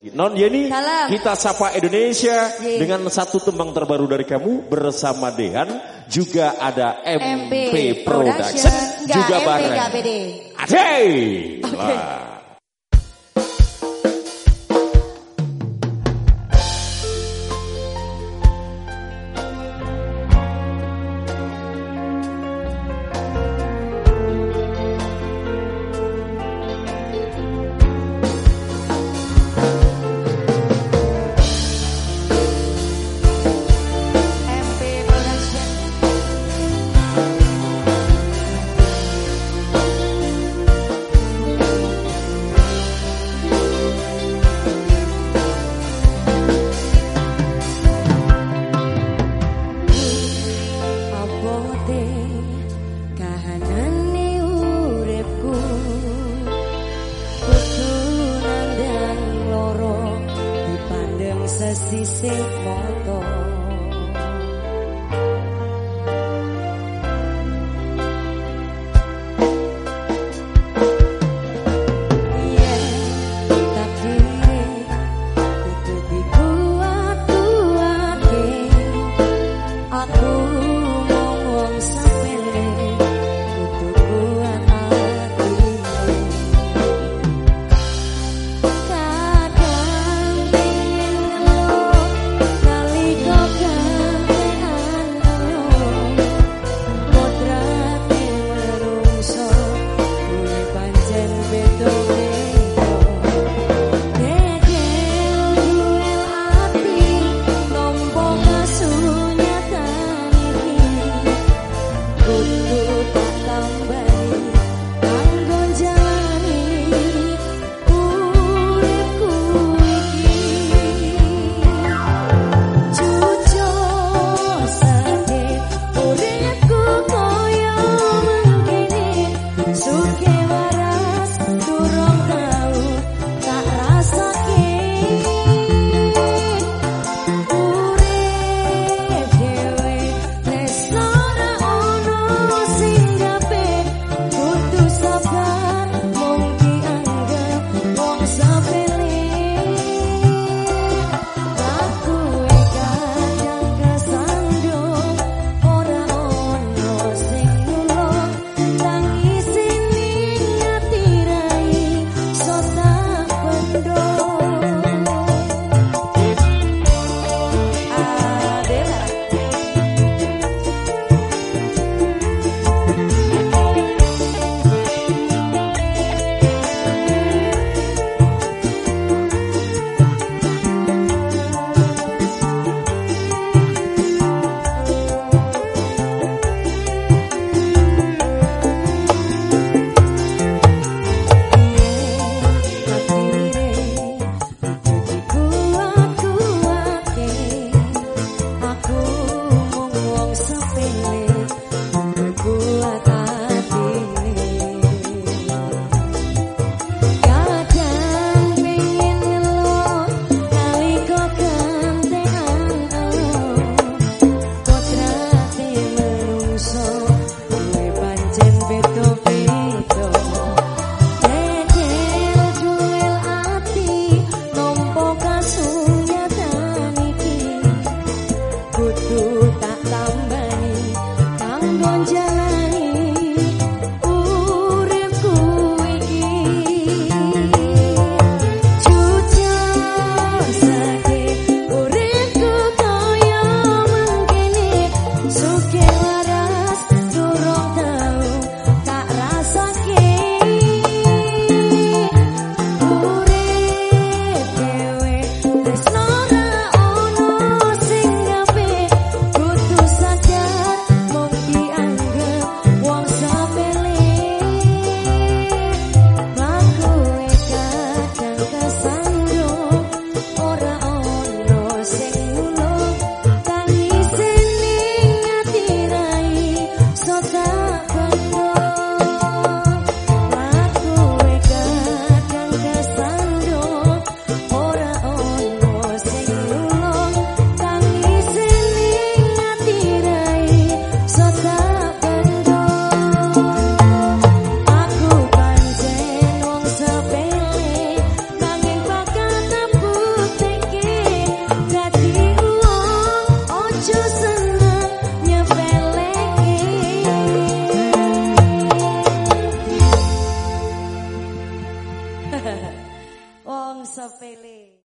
Non Yeni, Salam. kita sapa Indonesia Ye. dengan satu tembang terbaru dari kamu bersama Dehan, juga ada MP, Production, Enggak, juga MP bareng. enggak BD. Ade. si se.